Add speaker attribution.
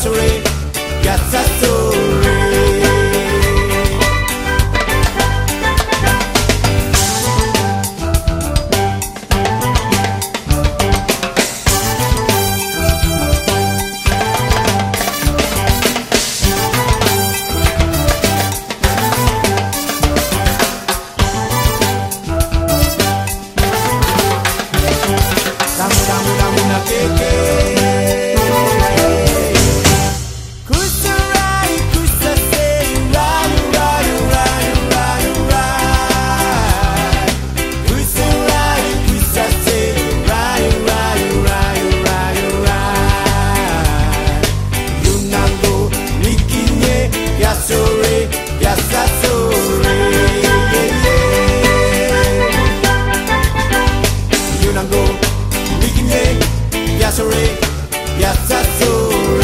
Speaker 1: Gatsasuri, Gatsasuri. Yasuri, Yasasuri Yunango, Mikine, Yasuri, Yasuri.